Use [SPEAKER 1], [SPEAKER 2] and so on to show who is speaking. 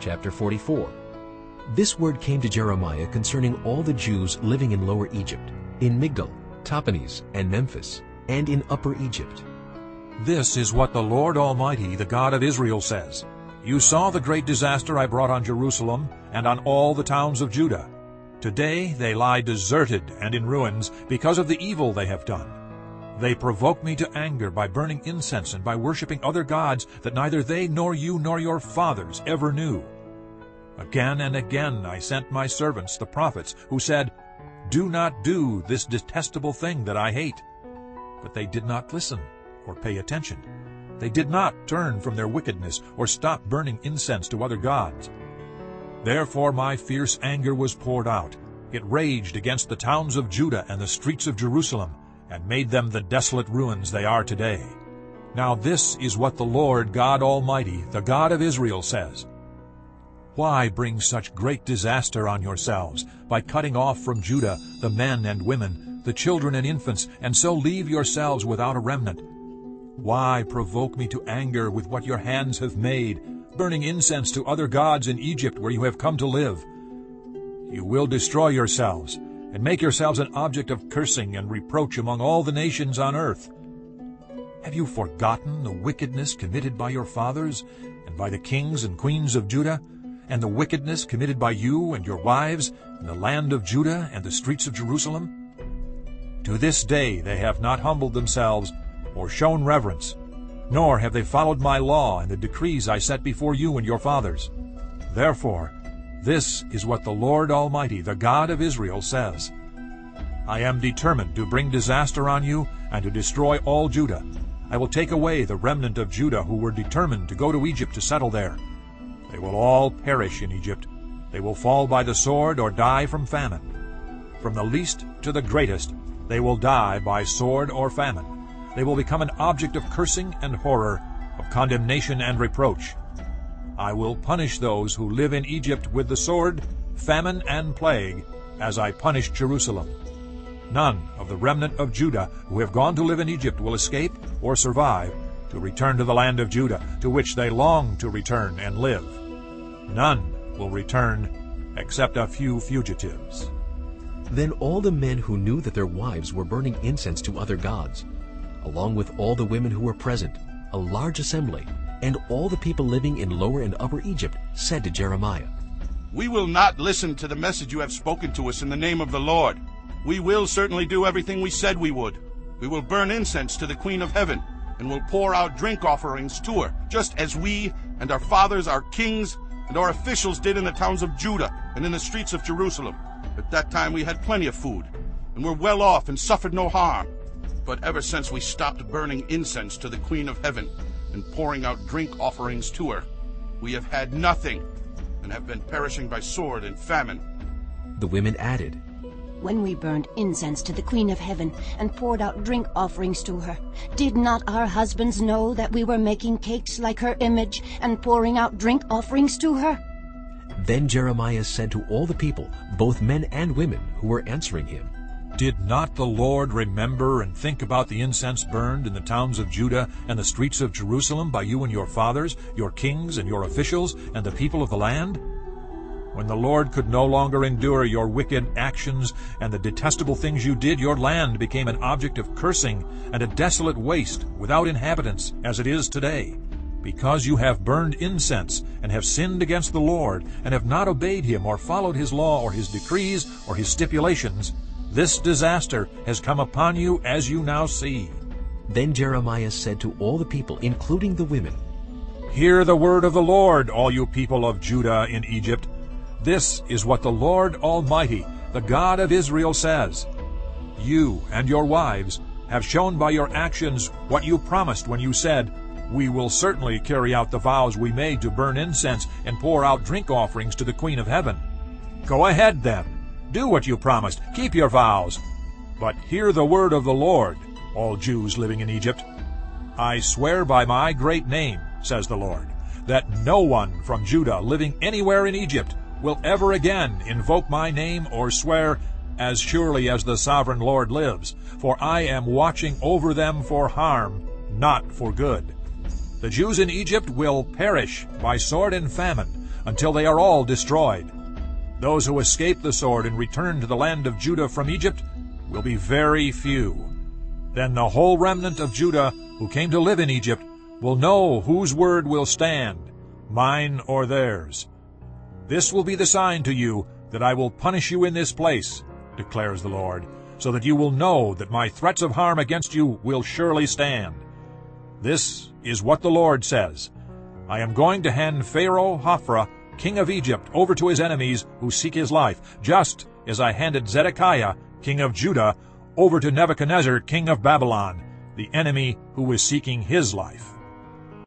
[SPEAKER 1] Chapter 44 This word came to Jeremiah concerning all the Jews living in Lower Egypt, in Migdol, Tahpanhes, and Memphis, and in Upper Egypt.
[SPEAKER 2] This is what the Lord Almighty, the God of Israel, says. You saw the great disaster I brought on Jerusalem and on all the towns of Judah. Today they lie deserted and in ruins because of the evil they have done. They provoke me to anger by burning incense and by worshipping other gods that neither they nor you nor your fathers ever knew. Again and again I sent my servants, the prophets, who said, Do not do this detestable thing that I hate. But they did not listen or pay attention. They did not turn from their wickedness or stop burning incense to other gods. Therefore my fierce anger was poured out. It raged against the towns of Judah and the streets of Jerusalem, and made them the desolate ruins they are today. Now this is what the Lord God Almighty, the God of Israel, says. Why bring such great disaster on yourselves by cutting off from Judah the men and women, the children and infants, and so leave yourselves without a remnant? Why provoke me to anger with what your hands have made, burning incense to other gods in Egypt where you have come to live? You will destroy yourselves, and make yourselves an object of cursing and reproach among all the nations on earth. Have you forgotten the wickedness committed by your fathers, and by the kings and queens of Judah, and the wickedness committed by you and your wives in the land of Judah and the streets of Jerusalem? To this day they have not humbled themselves or shown reverence, nor have they followed my law and the decrees I set before you and your fathers. Therefore, this is what the Lord Almighty, the God of Israel, says. I am determined to bring disaster on you and to destroy all Judah. I will take away the remnant of Judah who were determined to go to Egypt to settle there. They will all perish in Egypt. They will fall by the sword or die from famine. From the least to the greatest, they will die by sword or famine. They will become an object of cursing and horror, of condemnation and reproach. I will punish those who live in Egypt with the sword, famine, and plague, as I punished Jerusalem. None of the remnant of Judah who have gone to live in Egypt will escape or survive to return to the land of Judah, to which they long to return and live. None will return except a few fugitives.
[SPEAKER 1] Then all the men who knew that their wives were burning incense to other gods, along with all the women who were present, a large assembly, and all the people living in Lower and Upper Egypt, said to Jeremiah,
[SPEAKER 3] We will not listen to the message you have spoken to us in the name of the Lord. We will certainly do everything we said we would. We will burn incense to the Queen of Heaven, and will pour out drink offerings to her, just as we and our fathers, our kings, and our officials did in the towns of Judah and in the streets of Jerusalem. At that time we had plenty of food, and were well off and suffered no harm. But ever since we stopped burning incense to the Queen of Heaven and pouring out drink offerings to her, we have had nothing and have been perishing by sword and famine.
[SPEAKER 1] The women added,
[SPEAKER 4] When we burned incense to the Queen of Heaven and poured out drink offerings to her, did not our husbands know that we were making cakes like her image and pouring out drink offerings to her?
[SPEAKER 1] Then Jeremiah said to all the people, both men and women, who were answering him,
[SPEAKER 2] Did not the Lord remember and think about the incense burned in the towns of Judah and the streets of Jerusalem by you and your fathers, your kings and your officials, and the people of the land? When the Lord could no longer endure your wicked actions and the detestable things you did, your land became an object of cursing and a desolate waste without inhabitants, as it is today. Because you have burned incense and have sinned against the Lord, and have not obeyed him or followed his law or his decrees or his stipulations, this disaster has come upon you as you now see.
[SPEAKER 1] Then Jeremiah said to all the people, including the women,
[SPEAKER 2] Hear the word of the Lord, all you people of Judah in Egypt. This is what the Lord Almighty, the God of Israel, says. You and your wives have shown by your actions what you promised when you said, We will certainly carry out the vows we made to burn incense and pour out drink offerings to the Queen of Heaven. Go ahead, then. Do what you promised. Keep your vows. But hear the word of the Lord, all Jews living in Egypt. I swear by my great name, says the Lord, that no one from Judah living anywhere in Egypt will ever again invoke my name or swear, as surely as the sovereign Lord lives, for I am watching over them for harm, not for good. The Jews in Egypt will perish by sword and famine, until they are all destroyed. Those who escape the sword and return to the land of Judah from Egypt will be very few. Then the whole remnant of Judah who came to live in Egypt will know whose word will stand, mine or theirs. This will be the sign to you that I will punish you in this place, declares the Lord, so that you will know that my threats of harm against you will surely stand. This is what the Lord says. I am going to hand Pharaoh Hophra, king of Egypt, over to his enemies who seek his life, just as I handed Zedekiah, king of Judah, over to Nebuchadnezzar, king of Babylon, the enemy who was seeking his life.